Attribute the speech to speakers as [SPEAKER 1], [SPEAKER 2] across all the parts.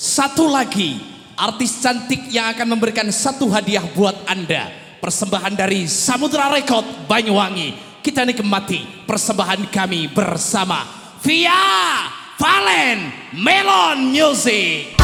[SPEAKER 1] Satu lagi artis cantik yang akan memberikan satu hadiah buat Anda. Persembahan dari Samudra Record Banyuwangi. Kita nikmati persembahan kami bersama Via Valen Melon Music.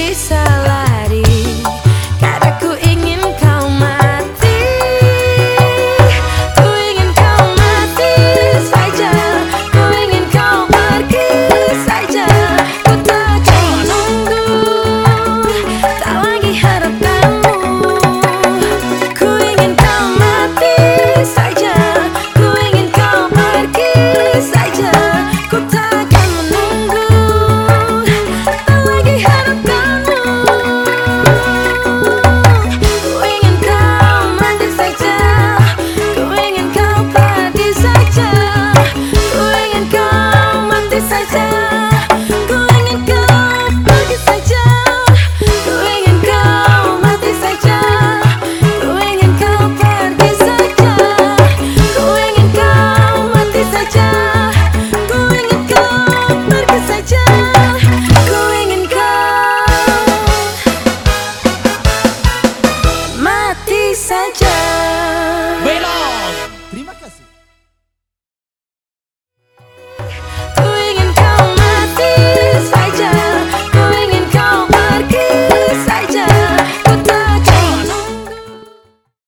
[SPEAKER 2] Is a lie.